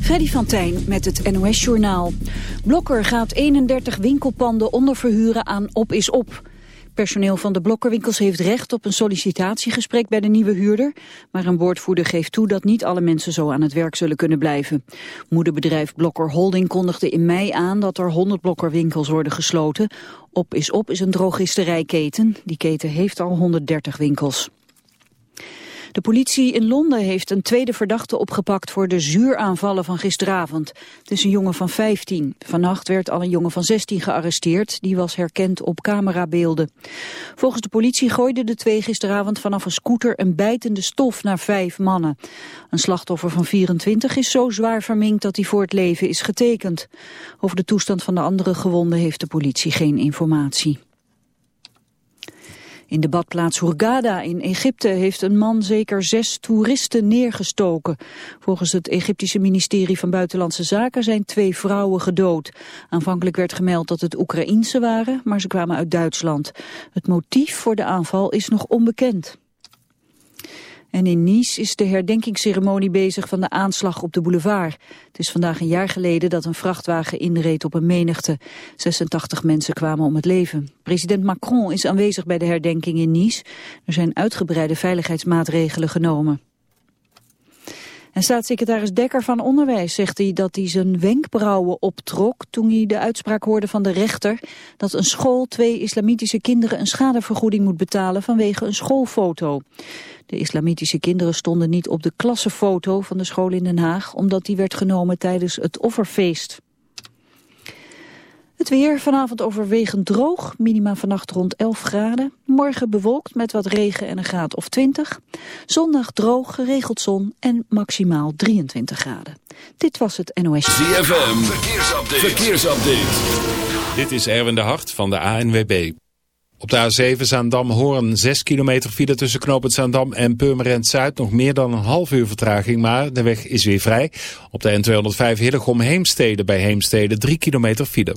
Freddy van Tijn met het NOS-journaal. Blokker gaat 31 winkelpanden onderverhuren aan Op is Op. Personeel van de blokkerwinkels heeft recht op een sollicitatiegesprek bij de nieuwe huurder. Maar een woordvoerder geeft toe dat niet alle mensen zo aan het werk zullen kunnen blijven. Moederbedrijf Blokker Holding kondigde in mei aan dat er 100 blokkerwinkels worden gesloten. Op is Op is een drogisterijketen. Die keten heeft al 130 winkels. De politie in Londen heeft een tweede verdachte opgepakt voor de zuuraanvallen van gisteravond. Het is een jongen van 15. Vannacht werd al een jongen van 16 gearresteerd. Die was herkend op camerabeelden. Volgens de politie gooiden de twee gisteravond vanaf een scooter een bijtende stof naar vijf mannen. Een slachtoffer van 24 is zo zwaar verminkt dat hij voor het leven is getekend. Over de toestand van de andere gewonden heeft de politie geen informatie. In de badplaats Hurghada in Egypte heeft een man zeker zes toeristen neergestoken. Volgens het Egyptische ministerie van Buitenlandse Zaken zijn twee vrouwen gedood. Aanvankelijk werd gemeld dat het Oekraïense waren, maar ze kwamen uit Duitsland. Het motief voor de aanval is nog onbekend. En in Nice is de herdenkingsceremonie bezig van de aanslag op de boulevard. Het is vandaag een jaar geleden dat een vrachtwagen inreed op een menigte. 86 mensen kwamen om het leven. President Macron is aanwezig bij de herdenking in Nice. Er zijn uitgebreide veiligheidsmaatregelen genomen. En staatssecretaris Dekker van Onderwijs zegt hij dat hij zijn wenkbrauwen optrok toen hij de uitspraak hoorde van de rechter dat een school twee islamitische kinderen een schadevergoeding moet betalen vanwege een schoolfoto. De islamitische kinderen stonden niet op de klassenfoto van de school in Den Haag omdat die werd genomen tijdens het offerfeest. Het weer vanavond overwegend droog, minima vannacht rond 11 graden. Morgen bewolkt met wat regen en een graad of 20. Zondag droog, geregeld zon en maximaal 23 graden. Dit was het NOS. ZFM, verkeersupdate. verkeersupdate. Dit is Erwin de Hart van de ANWB. Op de A7 Zaandam-Hoorn 6 kilometer file tussen knooppunt Zaandam en Purmerend Zuid. Nog meer dan een half uur vertraging, maar de weg is weer vrij. Op de N205 Hillegom Heemstede bij Heemstede 3 kilometer file.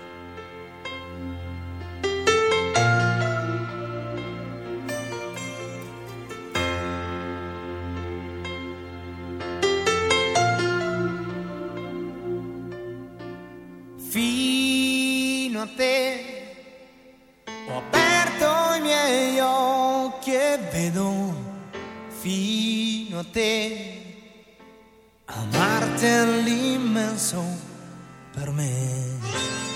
Te l'immenso per me.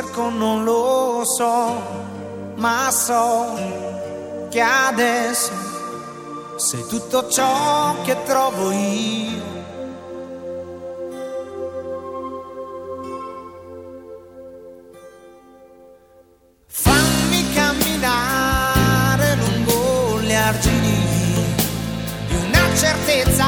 Cerco non lo so, ma so che adesso sei tutto ciò che trovo io. Fammi camminare lungo gli argini di una certezza,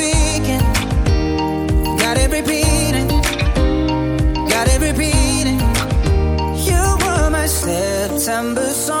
September song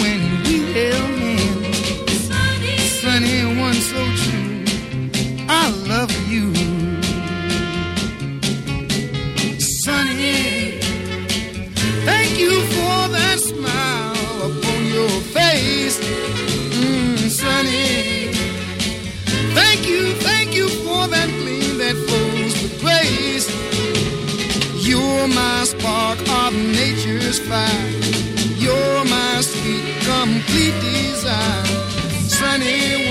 of nature's fire. You're my sweet, complete desire. Sunny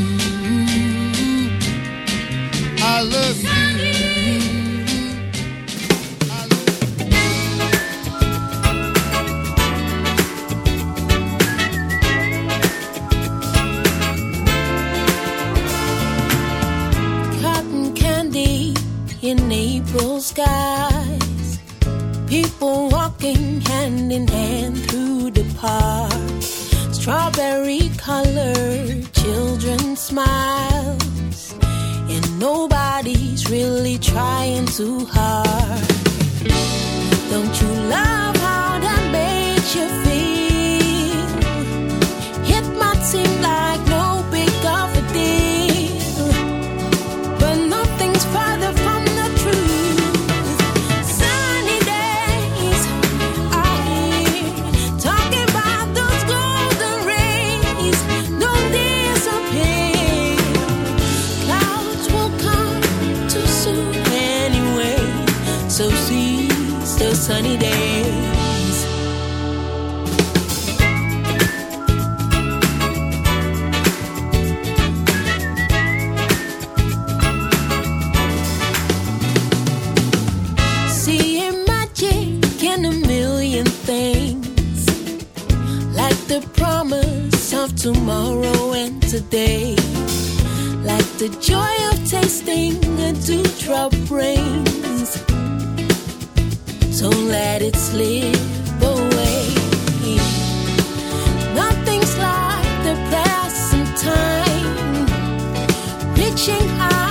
really trying too hard. Don't you tomorrow and today, like the joy of tasting a dewdrop rains. Don't let it slip away. Nothing's like the present time, reaching high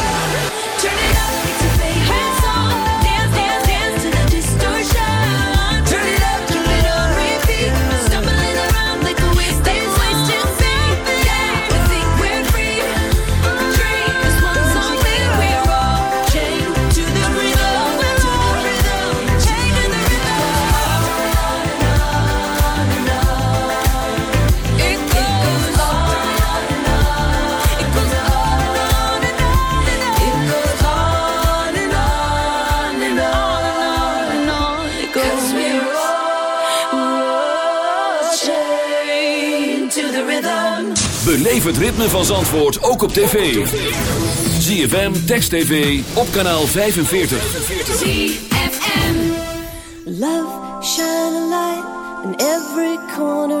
Beleef het ritme van Zandvoort ook op tv. ZFM, Text TV, op kanaal 45. Love, light every corner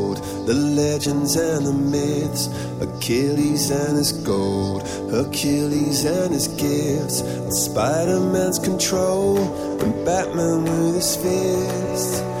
the legends and the myths, Achilles and his gold, Hercules and his gifts, and Spider Man's control, and Batman with his fists.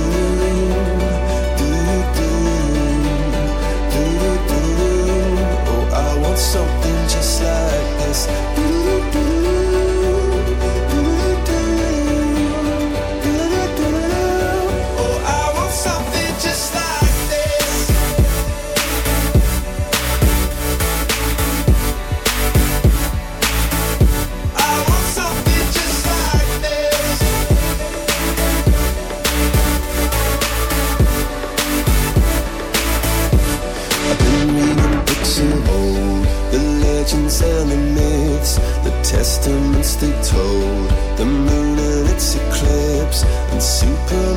Like this.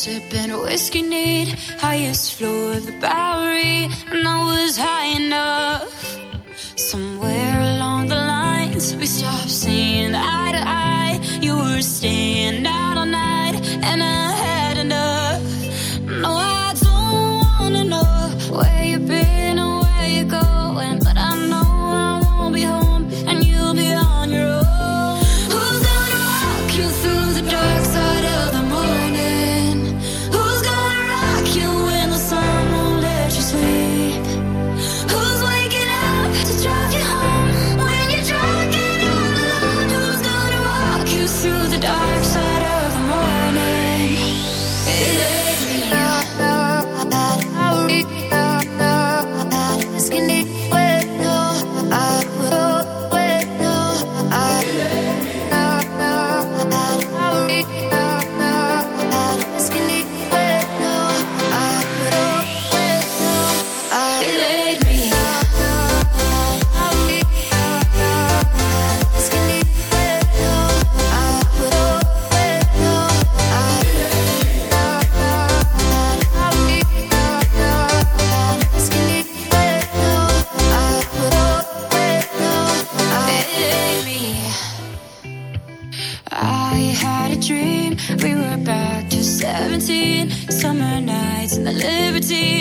sipping whiskey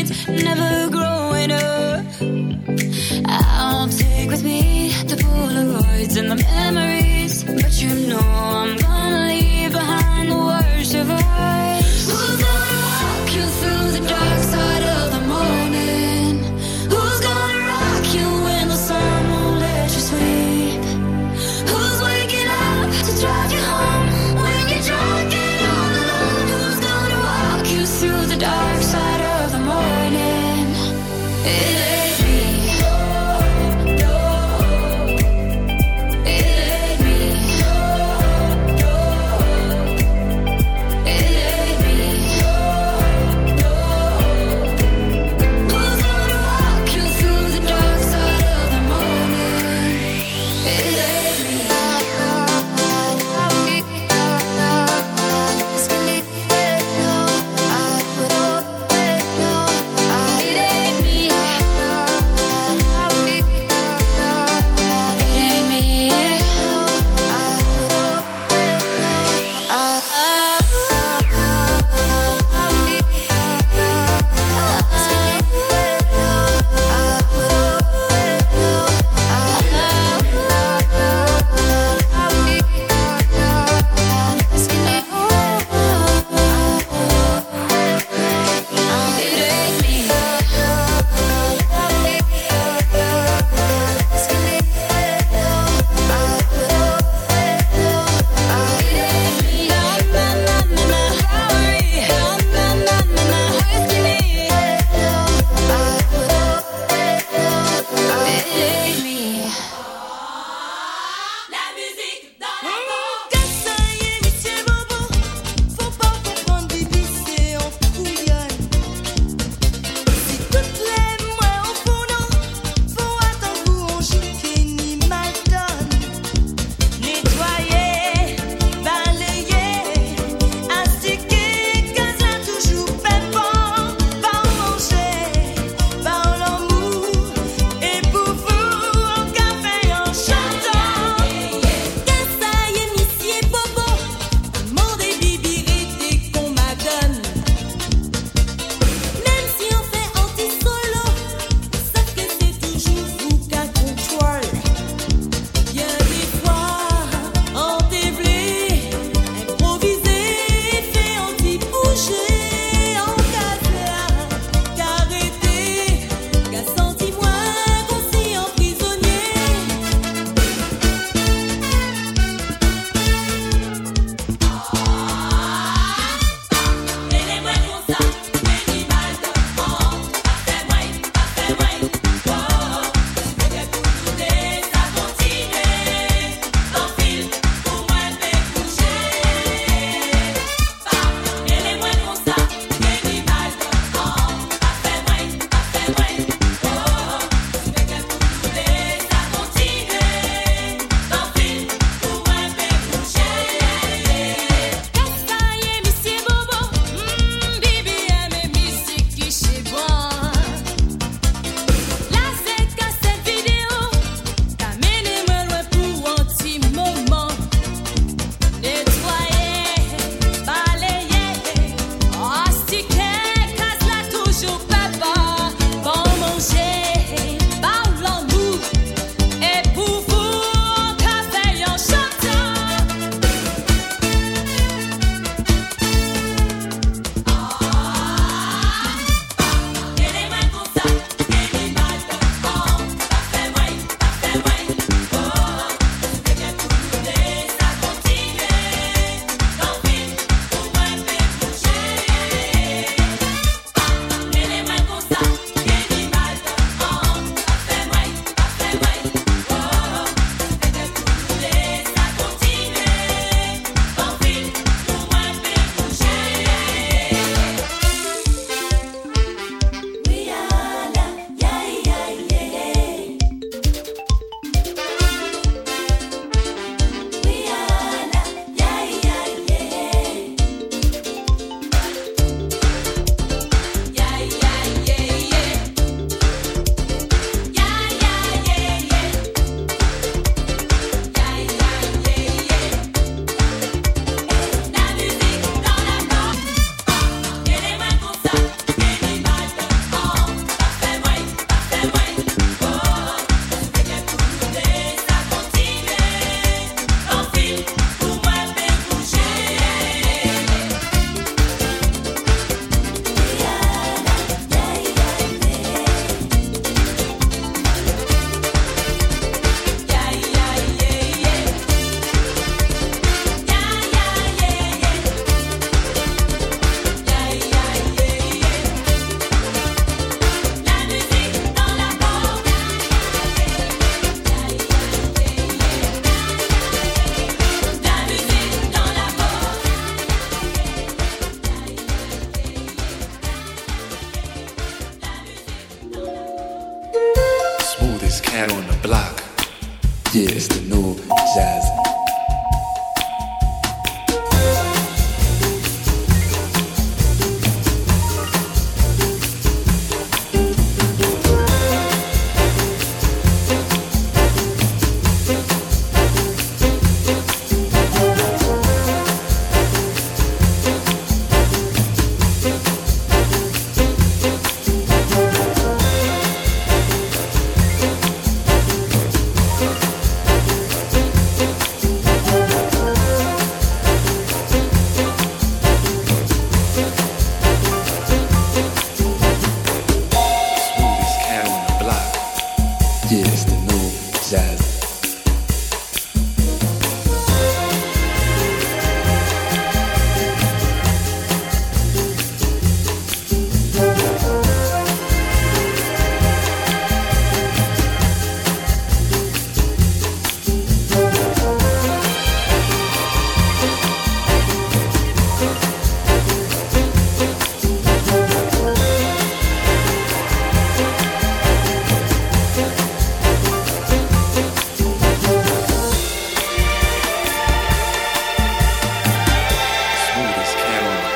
Never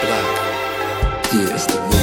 black. is the moon.